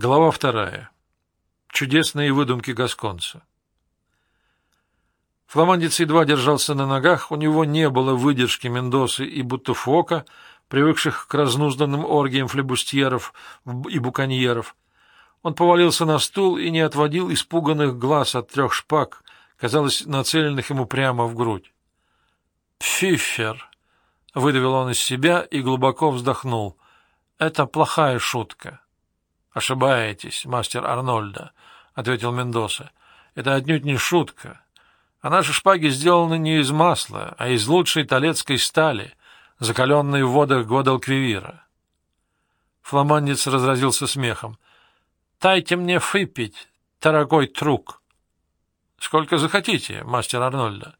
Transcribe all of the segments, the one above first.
Глава вторая. Чудесные выдумки гасконца. Фламандец едва держался на ногах, у него не было выдержки Мендосы и Буттефока, привыкших к разнузданным оргиям флебустьеров и буконьеров. Он повалился на стул и не отводил испуганных глаз от трех шпаг, казалось, нацеленных ему прямо в грудь. «Пфифер!» — выдавил он из себя и глубоко вздохнул. «Это плохая шутка». Ошибаетесь, мастер Арнольда, ответил Мендоса. Это отнюдь не шутка. А наши шпаги сделаны не из масла, а из лучшей талецкой стали, закаленной в водах Гвадалквивира. Фламандец разразился смехом. «Дайте мне выпить, дорогой трук!» «Сколько захотите, мастер Арнольда.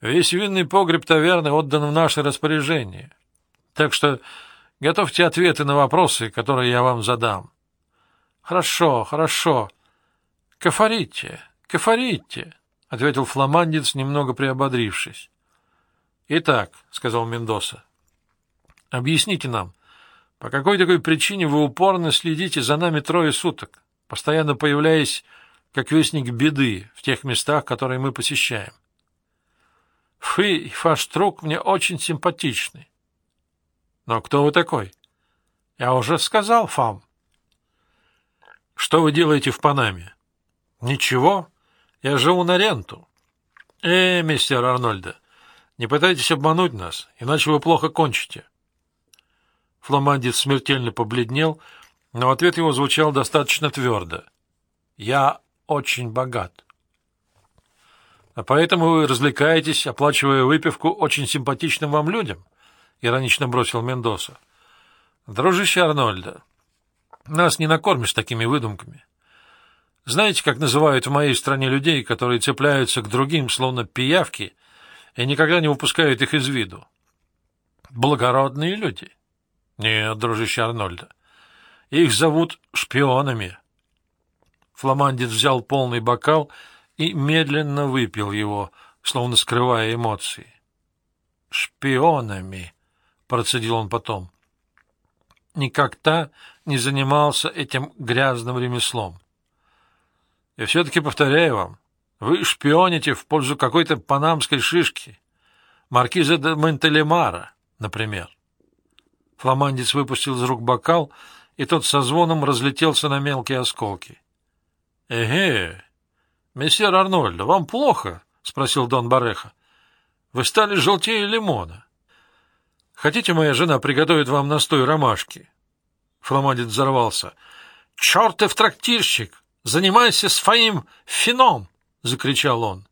Весь винный погреб таверны отдан в наше распоряжение. Так что готовьте ответы на вопросы, которые я вам задам. Хорошо, хорошо. Кафарите, кафарите, ответил фламандец, немного приободрившись. Итак, сказал Мендоса. Объясните нам, по какой такой причине вы упорно следите за нами трое суток, постоянно появляясь как вестник беды в тех местах, которые мы посещаем? Вы и ваш друг мне очень симпатичны. Но кто вы такой? Я уже сказал вам. Что вы делаете в Панаме? Ничего. Я живу на ренту. Э, мистер Арнольда, не пытайтесь обмануть нас, иначе вы плохо кончите. Фламандец смертельно побледнел, но ответ его звучал достаточно твердо. Я очень богат. А поэтому вы развлекаетесь, оплачивая выпивку очень симпатичным вам людям, иронично бросил Мендоса. Дружище Арнольда, нас не накормишь такими выдумками. Знаете, как называют в моей стране людей, которые цепляются к другим, словно пиявки, и никогда не выпускают их из виду? Благородные люди. Нет, дружище Арнольда. Их зовут шпионами. Фламандец взял полный бокал и медленно выпил его, словно скрывая эмоции. «Шпионами», — процедил он потом никогда не занимался этим грязным ремеслом. И все-таки повторяю вам, вы шпионите в пользу какой-то панамской шишки, маркиза де Монтелемара, например. Фламандец выпустил из рук бокал, и тот со звоном разлетелся на мелкие осколки. — Эге, месье Арнольдо, вам плохо? — спросил Дон Бареха. — Вы стали желтее лимона. Хотите, моя жена приготовит вам настой ромашки? Фламандец взорвался. — Чертов трактирщик! Занимайся своим фином! — закричал он.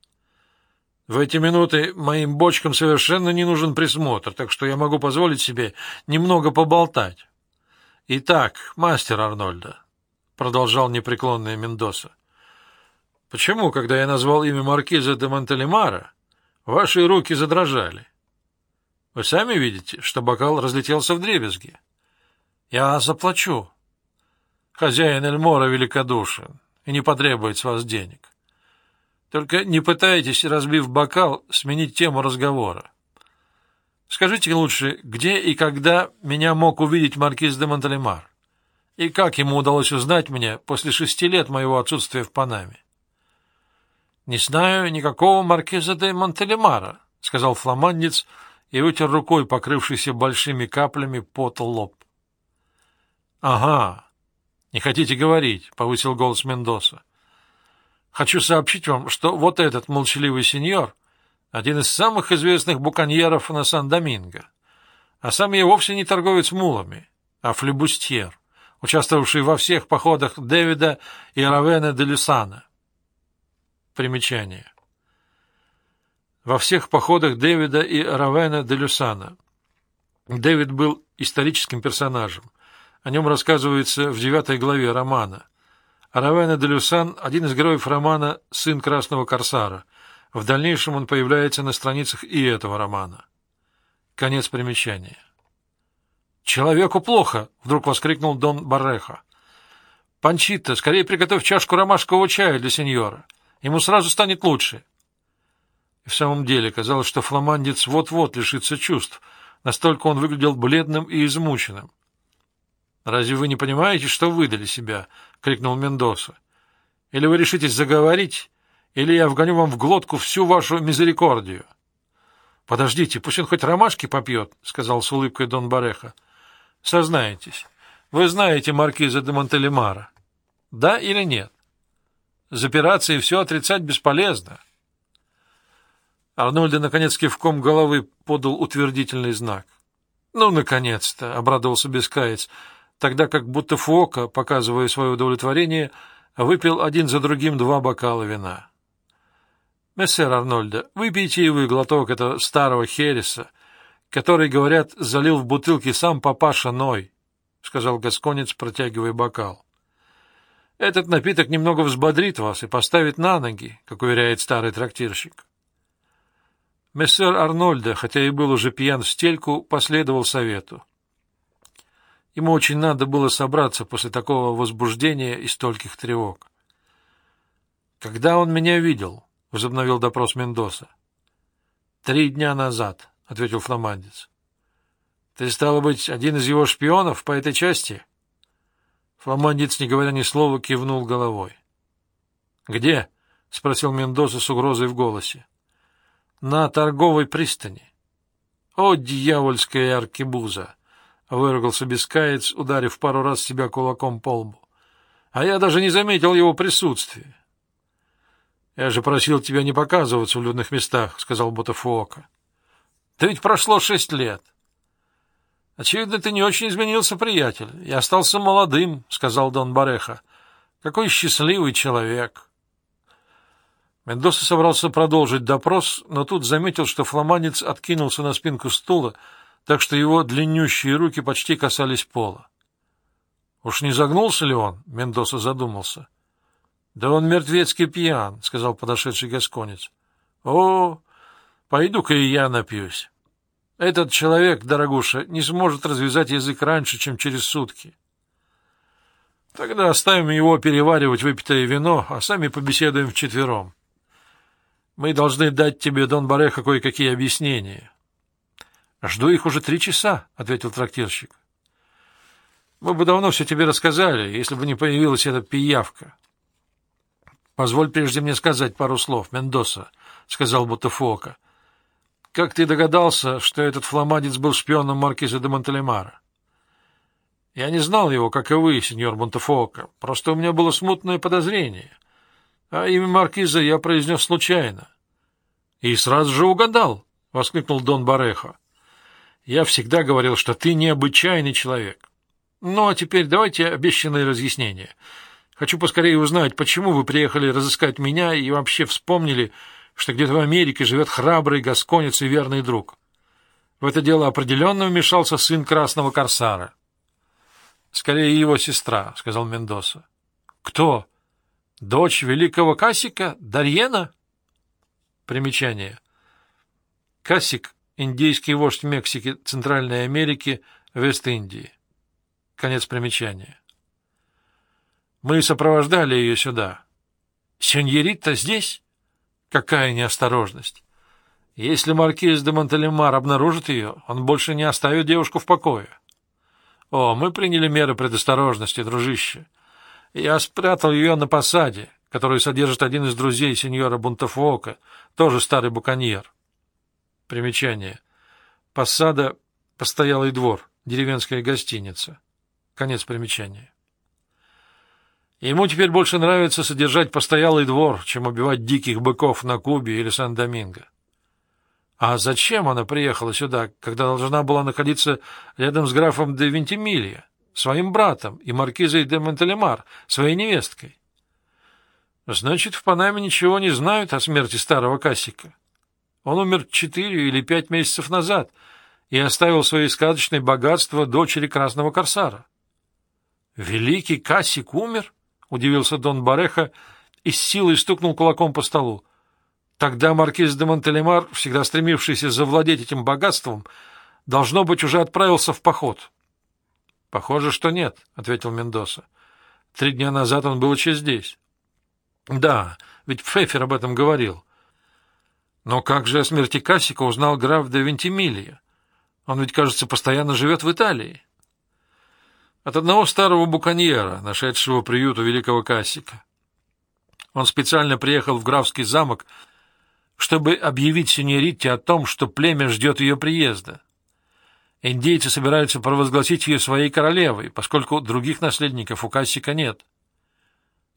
В эти минуты моим бочкам совершенно не нужен присмотр, так что я могу позволить себе немного поболтать. — Итак, мастер Арнольда, — продолжал непреклонный Мендоса, — почему, когда я назвал имя маркиза де Монтелемара, ваши руки задрожали? — вы сами видите, что бокал разлетелся в дребезги. Я заплачу. Хозяин Эльмора великодушен и не потребует с вас денег. Только не пытайтесь, разбив бокал, сменить тему разговора. Скажите лучше, где и когда меня мог увидеть маркиз де Монталемар? И как ему удалось узнать меня после шести лет моего отсутствия в Панаме? — Не знаю никакого маркиза де Монталемара, — сказал фламандец, — и вытер рукой покрывшийся большими каплями пота лоб. — Ага, не хотите говорить, — повысил голос Мендоса. — Хочу сообщить вам, что вот этот молчаливый сеньор — один из самых известных буконьеров на Сан-Доминго, а сам я вовсе не торговец мулами, а флебустьер, участвовавший во всех походах Дэвида и Равена де Люсана. Примечание. Во всех походах Дэвида и Равена де Люсана. Дэвид был историческим персонажем. О нем рассказывается в девятой главе романа. А Равена де Люсан — один из героев романа «Сын Красного Корсара». В дальнейшем он появляется на страницах и этого романа. Конец примечания. «Человеку плохо!» — вдруг воскликнул Дон Барреха. «Панчита, скорее приготовь чашку ромашкового чая для сеньора. Ему сразу станет лучше». В самом деле казалось, что фламандец вот-вот лишится чувств, настолько он выглядел бледным и измученным. Разве вы не понимаете, что выдали себя? — крикнул Мендоса. — Или вы решитесь заговорить, или я вгоню вам в глотку всю вашу мизерикордию. — Подождите, пусть он хоть ромашки попьет, — сказал с улыбкой Дон Бареха. — Сознайтесь, вы знаете маркиза де Монтелемара. Да или нет? Запираться и все отрицать бесполезно. Арнольда, наконец, кивком головы подал утвердительный знак. — Ну, наконец-то! — обрадовался Бескаец — тогда как будто Фуока, показывая свое удовлетворение, выпил один за другим два бокала вина. «Мессер Арнольда, выпейте и вы глоток этого старого хереса, который, говорят, залил в бутылке сам папаша Ной», — сказал Гасконец, протягивая бокал. «Этот напиток немного взбодрит вас и поставит на ноги», — как уверяет старый трактирщик. Мессер Арнольда, хотя и был уже пьян в стельку, последовал совету. Ему очень надо было собраться после такого возбуждения и стольких тревог. «Когда он меня видел?» — возобновил допрос Мендоса. «Три дня назад», — ответил фламандец. «Ты, стало быть, один из его шпионов по этой части?» Фламандец, не говоря ни слова, кивнул головой. «Где?» — спросил Мендоса с угрозой в голосе. «На торговой пристани». «О, дьявольская аркебуза!» — выругался бескаец, ударив пару раз себя кулаком по лбу. — А я даже не заметил его присутствия. — Я же просил тебя не показываться в людных местах, — сказал Ботафуока. — Да ведь прошло шесть лет. — Очевидно, ты не очень изменился, приятель. Я остался молодым, — сказал Дон Бареха. — Какой счастливый человек! Мендоса собрался продолжить допрос, но тут заметил, что фламанец откинулся на спинку стула, — так что его длиннющие руки почти касались пола. «Уж не загнулся ли он?» — Мендоса задумался. «Да он мертвецкий пьян», — сказал подошедший гасконец. «О, пойду-ка и я напьюсь. Этот человек, дорогуша, не сможет развязать язык раньше, чем через сутки. Тогда оставим его переваривать выпитое вино, а сами побеседуем вчетвером. Мы должны дать тебе, Дон Бареха, кое-какие объяснения». — Жду их уже три часа, — ответил трактирщик. — Мы бы давно все тебе рассказали, если бы не появилась эта пиявка. — Позволь прежде мне сказать пару слов, Мендоса, — сказал Бутафока. — Как ты догадался, что этот фламадец был шпионом маркиза де Монтелемара? — Я не знал его, как и вы, сеньор Бутафока, просто у меня было смутное подозрение. А имя маркиза я произнес случайно. — И сразу же угадал, — воскликнул Дон Барехо. Я всегда говорил, что ты необычайный человек. Ну, а теперь давайте обещанные разъяснения. Хочу поскорее узнать, почему вы приехали разыскать меня и вообще вспомнили, что где-то в Америке живет храбрый гасконец и верный друг. В это дело определенно вмешался сын Красного Корсара. — Скорее, его сестра, — сказал Мендоса. — Кто? Дочь великого Касика? Дарьена? Примечание. Касик Индейский вождь Мексики, Центральной Америки, Вест-Индии. Конец примечания. Мы сопровождали ее сюда. Сеньорита здесь? Какая неосторожность! Если маркиз де Монтелемар обнаружит ее, он больше не оставит девушку в покое. О, мы приняли меры предосторожности, дружище. Я спрятал ее на посаде, которую содержит один из друзей сеньора Бунтафуока, тоже старый буконьер. Примечание. Посада — постоялый двор, деревенская гостиница. Конец примечания. Ему теперь больше нравится содержать постоялый двор, чем убивать диких быков на Кубе или Сан-Доминго. А зачем она приехала сюда, когда должна была находиться рядом с графом де Вентимилья, своим братом, и маркизой де Монтелемар, своей невесткой? Значит, в Панаме ничего не знают о смерти старого Кассика. Он умер четыре или пять месяцев назад и оставил свои сказочные богатства дочери Красного Корсара. «Великий Кассик умер?» — удивился Дон Бареха и с силой стукнул кулаком по столу. Тогда маркиз де Монтелемар, всегда стремившийся завладеть этим богатством, должно быть, уже отправился в поход. — Похоже, что нет, — ответил Мендоса. — Три дня назад он был еще здесь. — Да, ведь Пфефер об этом говорил. Но как же о смерти Кассика узнал граф де Вентимилия? Он ведь, кажется, постоянно живет в Италии. От одного старого буконьера, нашедшего приют у великого Кассика. Он специально приехал в графский замок, чтобы объявить сеньорите о том, что племя ждет ее приезда. Индейцы собираются провозгласить ее своей королевой, поскольку других наследников у Кассика нет.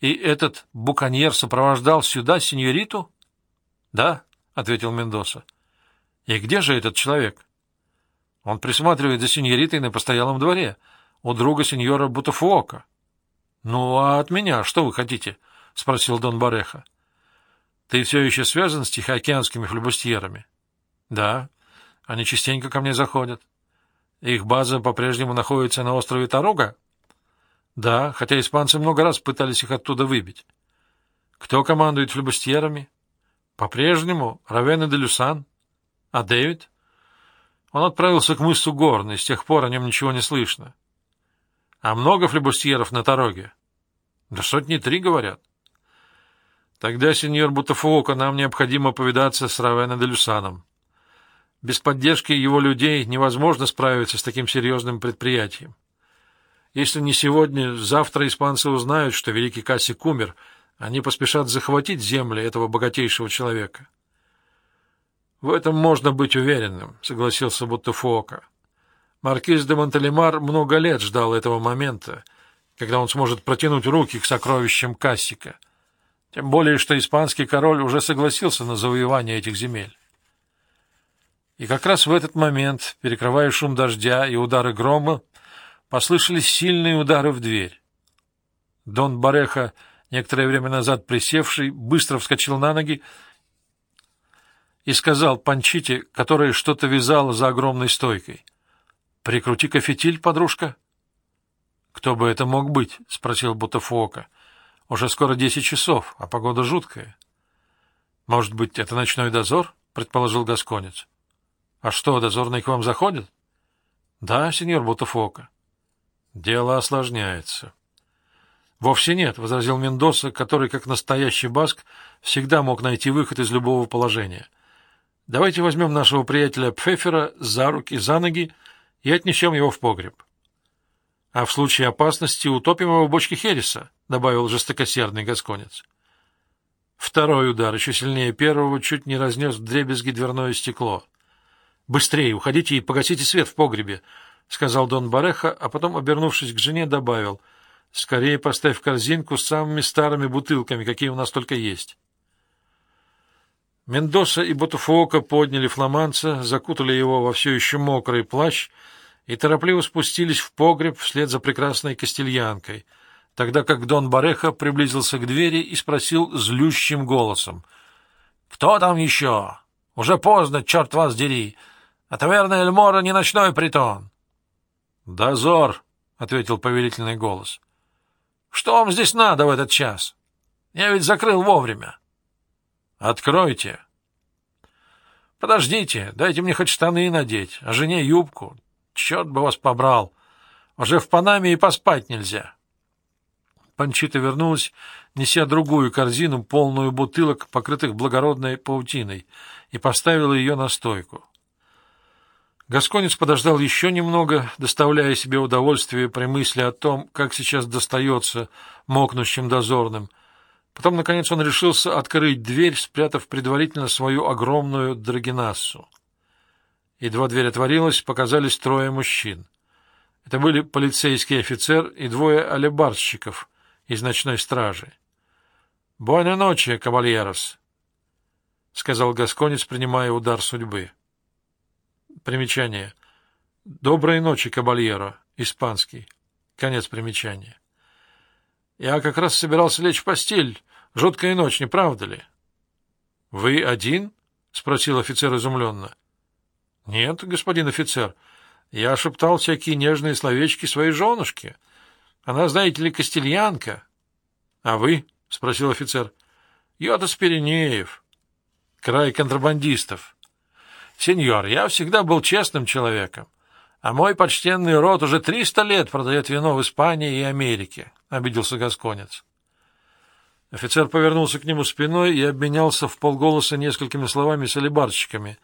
И этот буконьер сопровождал сюда сеньориту? — Да, — ответил Мендоса. — И где же этот человек? — Он присматривает за сеньоритой на постоялом дворе, у друга сеньора Бутафуока. — Ну, а от меня что вы хотите? — спросил Дон Бареха. — Ты все еще связан с тихоокеанскими флебустьерами? — Да, они частенько ко мне заходят. Их база по-прежнему находится на острове Тарога? Да, хотя испанцы много раз пытались их оттуда выбить. Кто командует флебустьерами? По-прежнему Равена де Люсан. А Дэвид? Он отправился к мысу Горн, и с тех пор о нем ничего не слышно. А много флебустьеров на Тароге? Да сотни три, говорят. Тогда, сеньор Бутафуока, нам необходимо повидаться с Равена де Люсаном. Без поддержки его людей невозможно справиться с таким серьезным предприятием. Если не сегодня, завтра испанцы узнают, что великий Кассик умер, они поспешат захватить земли этого богатейшего человека. — В этом можно быть уверенным, — согласился Буттефока. Маркиз де Монтелемар много лет ждал этого момента, когда он сможет протянуть руки к сокровищам Кассика. Тем более, что испанский король уже согласился на завоевание этих земель. И как раз в этот момент, перекрывая шум дождя и удары грома, послышались сильные удары в дверь. Дон Бареха, некоторое время назад присевший, быстро вскочил на ноги и сказал Панчите, которая что-то вязала за огромной стойкой. — Прикрути-ка фитиль, подружка. — Кто бы это мог быть? — спросил Бутафуока. — Уже скоро десять часов, а погода жуткая. — Может быть, это ночной дозор? — предположил Гасконец. — А что, дозорные к вам заходят? — Да, сеньор Бутафока. — Дело осложняется. — Вовсе нет, — возразил Мендоса, который, как настоящий баск, всегда мог найти выход из любого положения. — Давайте возьмем нашего приятеля Пфефера за руки, за ноги и отнесем его в погреб. — А в случае опасности утопим его в бочке Хереса, — добавил жестокосердный гасконец. Второй удар, еще сильнее первого, чуть не разнес в дребезги дверное стекло. «Быстрее уходите и погасите свет в погребе», — сказал Дон Бареха, а потом, обернувшись к жене, добавил. «Скорее поставь корзинку с самыми старыми бутылками, какие у нас только есть». Мендоса и Ботуфуока подняли фламанца, закутали его во все еще мокрый плащ и торопливо спустились в погреб вслед за прекрасной костельянкой, тогда как Дон Бареха приблизился к двери и спросил злющим голосом. «Кто там еще? Уже поздно, черт вас дери!» А таверна Эльмора не ночной притон. — Дозор, — ответил повелительный голос. — Что вам здесь надо в этот час? Я ведь закрыл вовремя. — Откройте. — Подождите, дайте мне хоть штаны надеть, а жене юбку. Черт бы вас побрал. Уже в Панаме и поспать нельзя. Панчита вернулась, неся другую корзину, полную бутылок, покрытых благородной паутиной, и поставила ее на стойку. Гасконец подождал еще немного, доставляя себе удовольствие при мысли о том, как сейчас достается мокнущим дозорным. Потом, наконец, он решился открыть дверь, спрятав предварительно свою огромную драгинассу. Едва дверь отворилась, показались трое мужчин. Это были полицейский офицер и двое алебарщиков из ночной стражи. — Буэна ночи, кавальерос, — сказал Гасконец, принимая удар судьбы. Примечание. Доброй ночи, кабальеро. Испанский. Конец примечания. Я как раз собирался лечь в постель. Жуткая ночь, не правда ли? — Вы один? — спросил офицер изумленно. — Нет, господин офицер. Я шептал всякие нежные словечки своей женушке. Она, знаете ли, костельянка. — А вы? — спросил офицер. — Я-то. Край контрабандистов. — Сеньор, я всегда был честным человеком, а мой почтенный род уже триста лет продает вино в Испании и Америке, — обиделся Гасконец. Офицер повернулся к нему спиной и обменялся в полголоса несколькими словами с алибарщиками.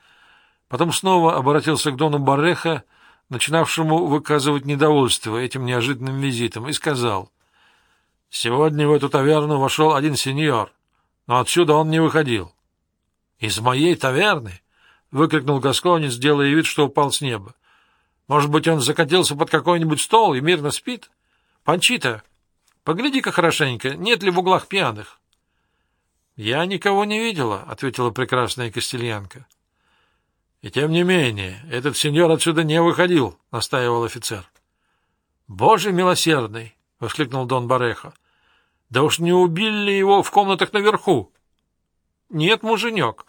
Потом снова обратился к Дону Барреха, начинавшему выказывать недовольство этим неожиданным визитом, и сказал, «Сегодня в эту таверну вошел один сеньор, но отсюда он не выходил». «Из моей таверны?» — выкрикнул Гасконец, делая вид, что упал с неба. «Может быть, он закатился под какой-нибудь стол и мирно спит? Панчита, погляди-ка хорошенько, нет ли в углах пьяных?» «Я никого не видела», — ответила прекрасная Костельянка. И тем не менее, этот сеньор отсюда не выходил, — настаивал офицер. — Боже милосердный! — воскликнул Дон Барехо. — Да уж не убили ли его в комнатах наверху? — Нет, муженек.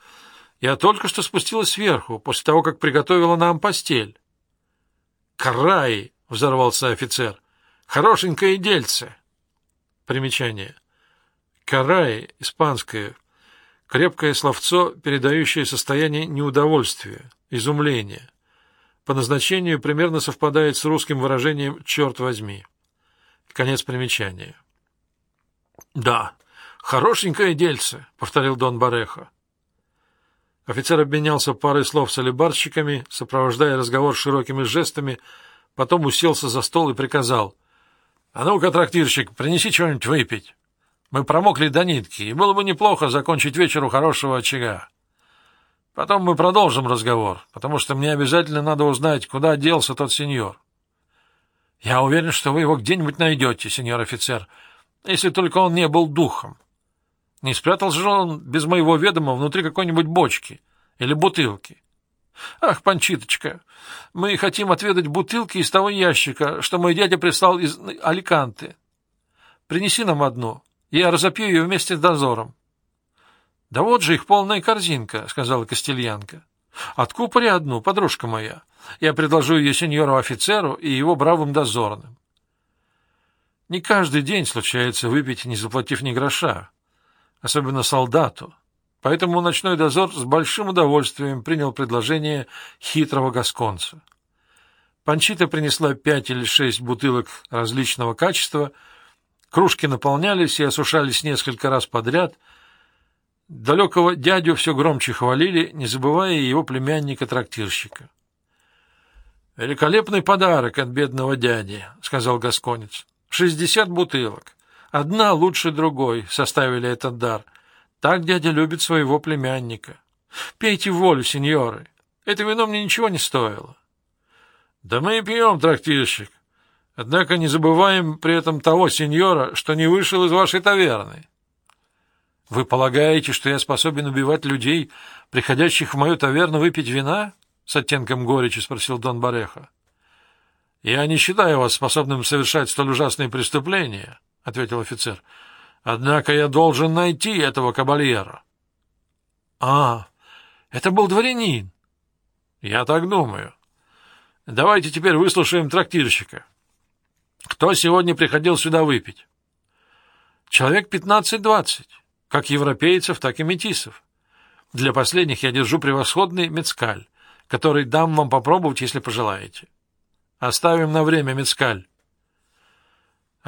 Я только что спустилась сверху, после того, как приготовила нам постель. — Край! — взорвался офицер. — Хорошенькое дельце! Примечание. Карай, испанское, Крепкое словцо, передающее состояние неудовольствия, изумления. По назначению примерно совпадает с русским выражением «черт возьми». Конец примечания. «Да, хорошенькое дельце», — повторил Дон Барехо. Офицер обменялся парой слов с алибарщиками, сопровождая разговор широкими жестами, потом уселся за стол и приказал. — А ну-ка, трактирщик, принеси что-нибудь выпить. Мы промокли до нитки, и было бы неплохо закончить вечер у хорошего очага. Потом мы продолжим разговор, потому что мне обязательно надо узнать, куда делся тот сеньор. Я уверен, что вы его где-нибудь найдете, сеньор офицер, если только он не был духом. Не спрятал же он без моего ведома внутри какой-нибудь бочки или бутылки. Ах, Панчиточка, мы хотим отведать бутылки из того ящика, что мой дядя прислал из Аликанты. Принеси нам одну, я разопью ее вместе с дозором. — Да вот же их полная корзинка, — сказала Костельянка. — Откупори одну, подружка моя. Я предложу ее сеньору-офицеру и его бравым дозорным. Не каждый день случается выпить, не заплатив ни гроша, особенно солдату. Поэтому ночной дозор с большим удовольствием принял предложение хитрого гасконца. Панчита принесла пять или шесть бутылок различного качества — Кружки наполнялись и осушались несколько раз подряд. Далекого дядю все громче хвалили, не забывая его племянника-трактирщика. «Великолепный подарок от бедного дяди», — сказал Гасконец. «Шестьдесят бутылок. Одна лучше другой составили этот дар. Так дядя любит своего племянника. Пейте волю, сеньоры. Это вино мне ничего не стоило». «Да мы и пьем, трактирщик. Однако не забываем при этом того сеньора, что не вышел из вашей таверны. — Вы полагаете, что я способен убивать людей, приходящих в мою таверну выпить вина? — с оттенком горечи спросил Дон Бареха. — Я не считаю вас способным совершать столь ужасные преступления, — ответил офицер. — Однако я должен найти этого кабальера. — А, это был дворянин. — Я так думаю. Давайте теперь выслушаем трактирщика. — кто сегодня приходил сюда выпить? Человек пятнадцать-двадцать, как европейцев, так и метисов. Для последних я держу превосходный мецкаль, который дам вам попробовать, если пожелаете. Оставим на время мецкаль.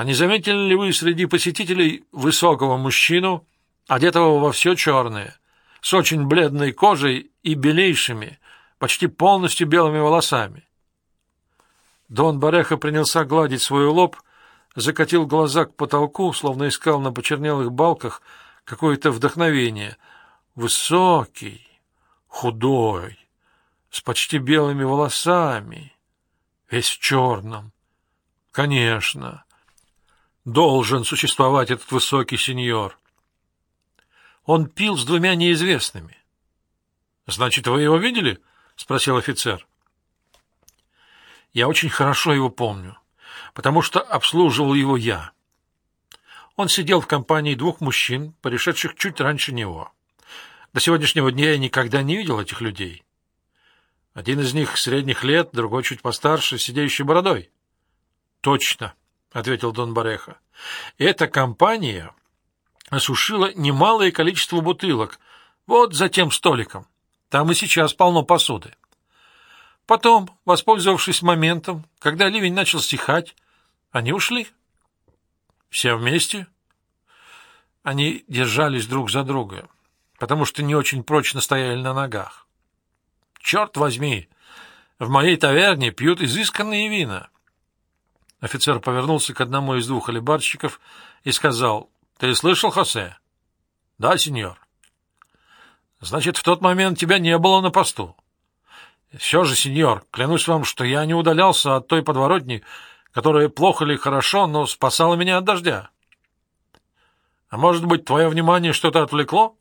А не заметили ли вы среди посетителей высокого мужчину, одетого во все черное, с очень бледной кожей и белейшими, почти полностью белыми волосами? Дон Бареха принялся гладить свой лоб, закатил глаза к потолку, словно искал на почернелых балках какое-то вдохновение. Высокий, худой, с почти белыми волосами, весь в черном. Конечно, должен существовать этот высокий сеньор. Он пил с двумя неизвестными. — Значит, вы его видели? — спросил офицер. Я очень хорошо его помню, потому что обслуживал его я. Он сидел в компании двух мужчин, пришедших чуть раньше него. До сегодняшнего дня я никогда не видел этих людей. Один из них средних лет, другой чуть постарше, сидящий бородой. — Точно, — ответил Дон Бареха. — Эта компания осушила немалое количество бутылок вот за тем столиком. Там и сейчас полно посуды. Потом, воспользовавшись моментом, когда ливень начал стихать, они ушли. Все вместе. Они держались друг за друга, потому что не очень прочно стояли на ногах. Черт возьми! В моей таверне пьют изысканные вина. Офицер повернулся к одному из двух алибарщиков и сказал, «Ты слышал, Хосе?» «Да, сеньор». «Значит, в тот момент тебя не было на посту». «Все же, сеньор, клянусь вам, что я не удалялся от той подворотни, которая плохо или хорошо, но спасала меня от дождя». «А может быть, твое внимание что-то отвлекло?»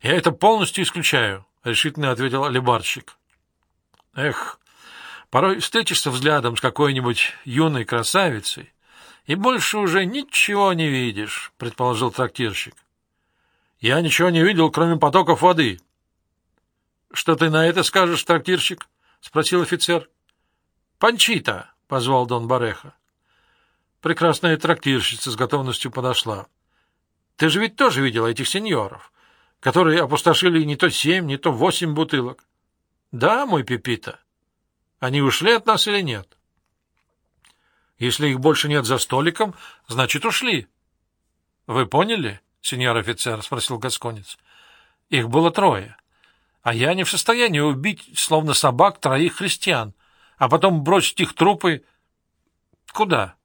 «Я это полностью исключаю», — решительно ответил алибарщик. «Эх, Порой встретишься взглядом с какой-нибудь юной красавицей, и больше уже ничего не видишь, — предположил трактирщик. — Я ничего не видел, кроме потоков воды. — Что ты на это скажешь, трактирщик? — спросил офицер. — Панчита, — позвал Дон Бареха. Прекрасная трактирщица с готовностью подошла. — Ты же ведь тоже видела этих сеньоров, которые опустошили не то семь, не то восемь бутылок. — Да, мой Пепита. Они ушли от нас или нет? Если их больше нет за столиком, значит, ушли. — Вы поняли, сеньор офицер? — спросил Гасконец. — Их было трое. А я не в состоянии убить, словно собак, троих христиан, а потом бросить их трупы... Куда?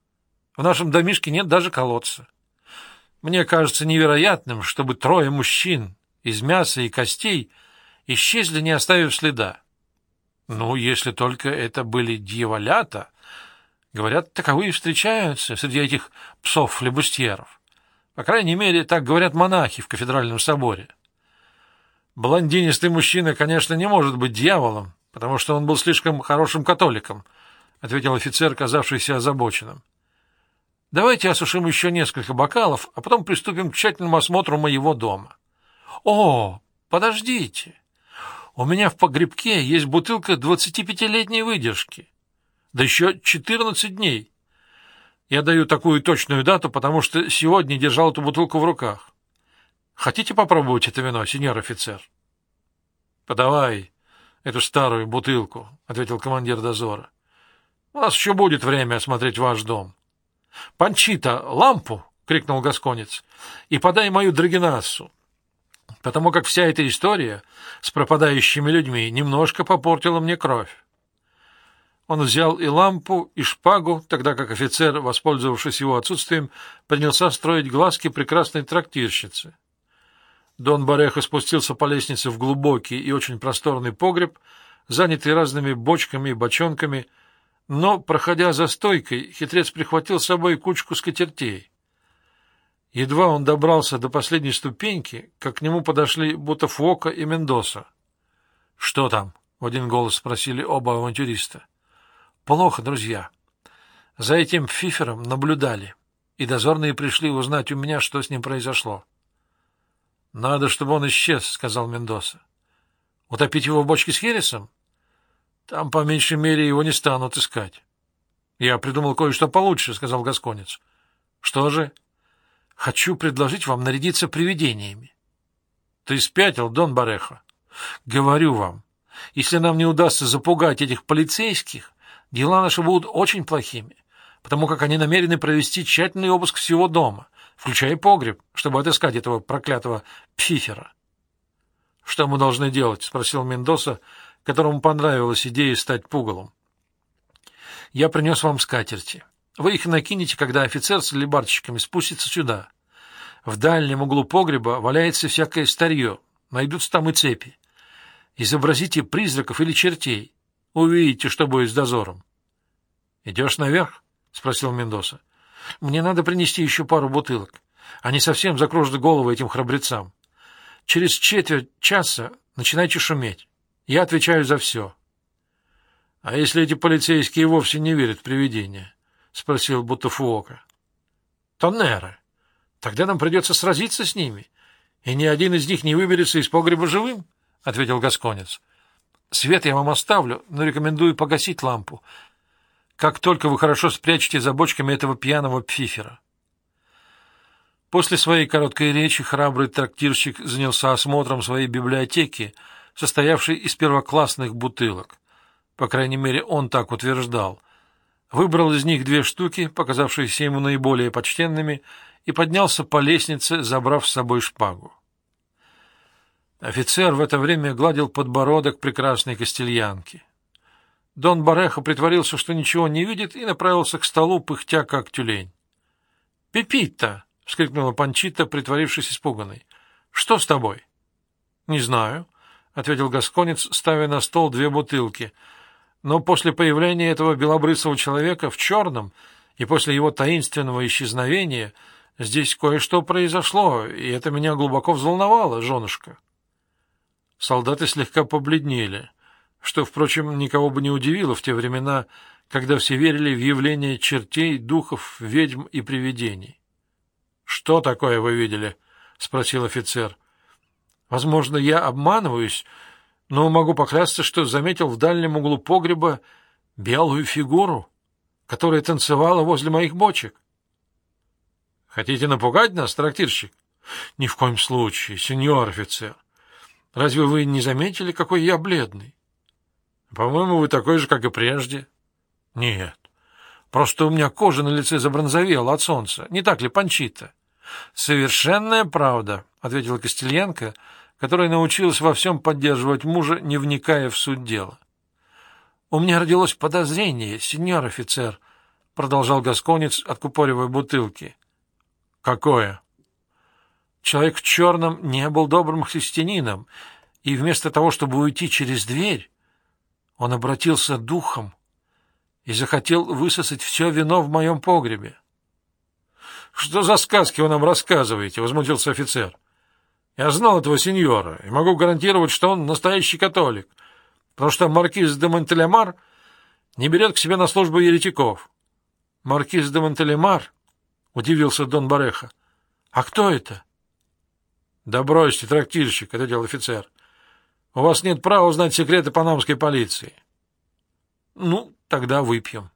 В нашем домишке нет даже колодца. Мне кажется невероятным, чтобы трое мужчин из мяса и костей исчезли, не оставив следа. Ну, если только это были дьяволята. Говорят, таковые встречаются среди этих псов-флебустьеров. По крайней мере, так говорят монахи в кафедральном соборе. Блондинистый мужчина, конечно, не может быть дьяволом, потому что он был слишком хорошим католиком, — ответил офицер, казавшийся озабоченным. — Давайте осушим еще несколько бокалов, а потом приступим к тщательному осмотру моего дома. — О, подождите! У меня в погребке есть бутылка 25-летней выдержки. Да еще 14 дней. Я даю такую точную дату, потому что сегодня держал эту бутылку в руках. Хотите попробовать это вино, сеньор офицер? — Подавай эту старую бутылку, — ответил командир дозора. — У нас еще будет время осмотреть ваш дом. — Панчита, лампу! — крикнул Гасконец. — И подай мою драгинасу потому как вся эта история с пропадающими людьми немножко попортила мне кровь. Он взял и лампу, и шпагу, тогда как офицер, воспользовавшись его отсутствием, принялся строить глазки прекрасной трактирщицы. Дон Бареха спустился по лестнице в глубокий и очень просторный погреб, занятый разными бочками и бочонками, но, проходя за стойкой, хитрец прихватил с собой кучку скатертей. Едва он добрался до последней ступеньки, как к нему подошли Бутафуока и Мендоса. — Что там? — в один голос спросили оба авантюриста. — Плохо, друзья. За этим фифером наблюдали, и дозорные пришли узнать у меня, что с ним произошло. — Надо, чтобы он исчез, — сказал Мендоса. — Утопить его в бочке с хересом? Там, по меньшей мере, его не станут искать. — Я придумал кое-что получше, — сказал Гасконец. — Что же? — Хочу предложить вам нарядиться привидениями. — Ты спятил, Дон Бареха? — Говорю вам, если нам не удастся запугать этих полицейских, дела наши будут очень плохими, потому как они намерены провести тщательный обыск всего дома, включая погреб, чтобы отыскать этого проклятого пфифера. — Что мы должны делать? — спросил Мендоса, которому понравилась идея стать пугалом. — Я принес вам скатерти. Вы их накинете, когда офицер с лебарчиками спустится сюда. В дальнем углу погреба валяется всякое старье, найдутся там и цепи. Изобразите призраков или чертей. Увидите, что будет с дозором. — Идешь наверх? — спросил Мендоса. — Мне надо принести еще пару бутылок. Они совсем закружат голову этим храбрецам. Через четверть часа начинайте шуметь. Я отвечаю за все. — А если эти полицейские вовсе не верят в привидения? —— спросил Бутафуока. — Тоннера. Тогда нам придется сразиться с ними, и ни один из них не выберется из погреба живым, — ответил Гасконец. — Свет я вам оставлю, но рекомендую погасить лампу, как только вы хорошо спрячете за бочками этого пьяного пфифера. После своей короткой речи храбрый трактирщик занялся осмотром своей библиотеки, состоявшей из первоклассных бутылок. По крайней мере, он так утверждал — выбрал из них две штуки, показавшиеся ему наиболее почтенными, и поднялся по лестнице, забрав с собой шпагу. Офицер в это время гладил подбородок прекрасной костельянки. Дон Бареха притворился, что ничего не видит, и направился к столу, пыхтя как тюлень. — Пепита! — вскрикнула Панчита, притворившись испуганной. — Что с тобой? — Не знаю, — ответил Гасконец, ставя на стол две бутылки. Но после появления этого белобрысого человека в черном и после его таинственного исчезновения здесь кое-что произошло, и это меня глубоко взволновало, женушка. Солдаты слегка побледнели, что, впрочем, никого бы не удивило в те времена, когда все верили в явление чертей, духов, ведьм и привидений. — Что такое вы видели? — спросил офицер. — Возможно, я обманываюсь, но могу поклясться, что заметил в дальнем углу погреба белую фигуру, которая танцевала возле моих бочек. — Хотите напугать нас, трактирщик? — Ни в коем случае, сеньор офицер. Разве вы не заметили, какой я бледный? — По-моему, вы такой же, как и прежде. — Нет. Просто у меня кожа на лице забронзовела от солнца. Не так ли, Панчита? — Совершенная правда, — ответила Костельянка, которая научилась во всем поддерживать мужа, не вникая в суть дела. — У меня родилось подозрение, сеньор офицер, — продолжал Гасконец, откупоривая бутылки. — Какое? Человек в черном не был добрым христианином, и вместо того, чтобы уйти через дверь, он обратился духом и захотел высосать все вино в моем погребе. — Что за сказки вы нам рассказываете? — возмутился офицер. — Я знал этого сеньора и могу гарантировать, что он настоящий католик, потому что маркиз де Монтелемар не берет к себе на службу еретиков. — Маркиз де Монтелемар? — удивился Дон Бареха. — А кто это? — да бросьте, трактирщик, — ответил офицер. — У вас нет права узнать секреты панамской полиции. — Ну, тогда выпьем.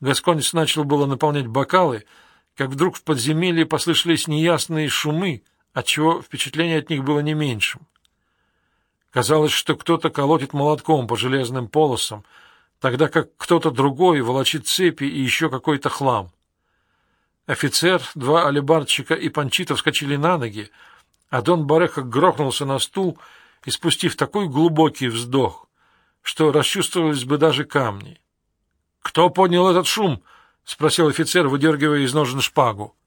Гасконец начал было наполнять бокалы, как вдруг в подземелье послышались неясные шумы, отчего впечатление от них было не меньшим. Казалось, что кто-то колотит молотком по железным полосам, тогда как кто-то другой волочит цепи и еще какой-то хлам. Офицер, два алибарщика и панчита вскочили на ноги, а Дон Бареха грохнулся на стул, испустив такой глубокий вздох, что расчувствовались бы даже камни. — Кто поднял этот шум? — спросил офицер, выдергивая из ножен шпагу. —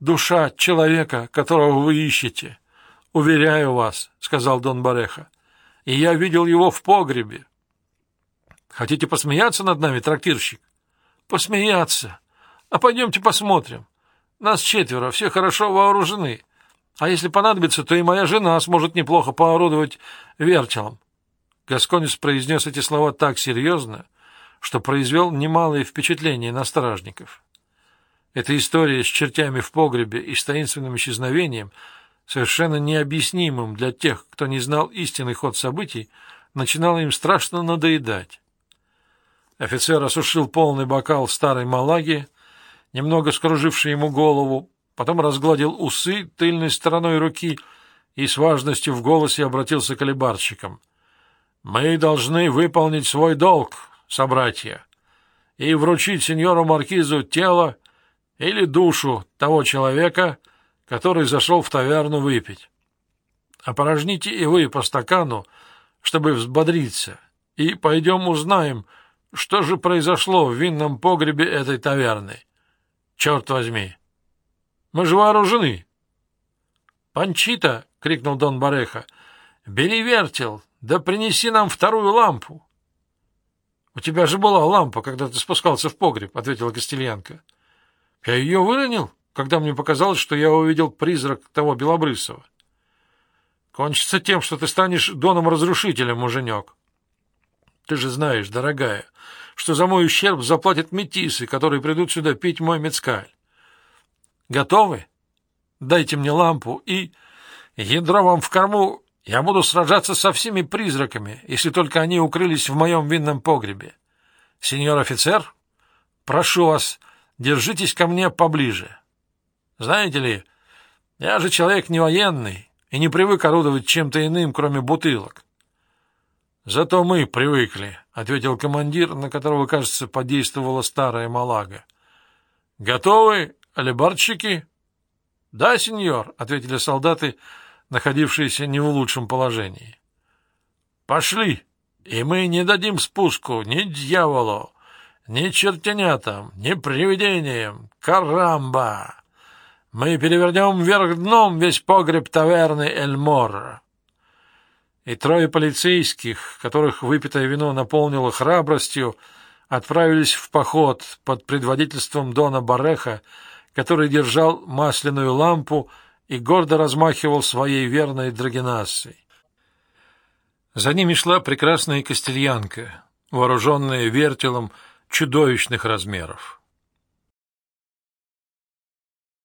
Душа человека, которого вы ищете. — Уверяю вас, — сказал Дон Бареха. — И я видел его в погребе. — Хотите посмеяться над нами, трактирщик? — Посмеяться. А пойдемте посмотрим. Нас четверо, все хорошо вооружены. — а если понадобится, то и моя жена сможет неплохо поорудовать вертелом. Гасконец произнес эти слова так серьезно, что произвел немалое впечатление на стражников. Эта история с чертями в погребе и с таинственным исчезновением, совершенно необъяснимым для тех, кто не знал истинный ход событий, начинала им страшно надоедать. Офицер осушил полный бокал старой малаги, немного скруживший ему голову, потом разгладил усы тыльной стороной руки и с важностью в голосе обратился к алибарщикам. «Мы должны выполнить свой долг, собратья, и вручить сеньору Маркизу тело или душу того человека, который зашел в таверну выпить. Опорожните и вы по стакану, чтобы взбодриться, и пойдем узнаем, что же произошло в винном погребе этой таверны. Черт возьми!» Мы же вооружены. «Панчита!» — крикнул Дон Бареха. «Бери вертел, да принеси нам вторую лампу». «У тебя же была лампа, когда ты спускался в погреб», — ответила Костельянка. «Я ее выронил, когда мне показалось, что я увидел призрак того Белобрысова. Кончится тем, что ты станешь доном-разрушителем, муженек. Ты же знаешь, дорогая, что за мой ущерб заплатят метисы, которые придут сюда пить мой мецкаль. Готовы? Дайте мне лампу и... Ядро вам в корму, я буду сражаться со всеми призраками, если только они укрылись в моем винном погребе. Сеньор офицер, прошу вас, держитесь ко мне поближе. Знаете ли, я же человек не военный и не привык орудовать чем-то иным, кроме бутылок. Зато мы привыкли, — ответил командир, на которого, кажется, подействовала старая малага. — Готовы алибардщики? — Да, сеньор, — ответили солдаты, находившиеся не в лучшем положении. — Пошли, и мы не дадим спуску ни дьяволу, ни чертенятам, ни привидениям. Карамба! Мы перевернем вверх дном весь погреб таверны Эльмор. И трое полицейских, которых выпитое вино наполнило храбростью, отправились в поход под предводительством Дона Бареха, который держал масляную лампу и гордо размахивал своей верной драгенассой. За ними шла прекрасная костельянка, вооруженная вертелом чудовищных размеров.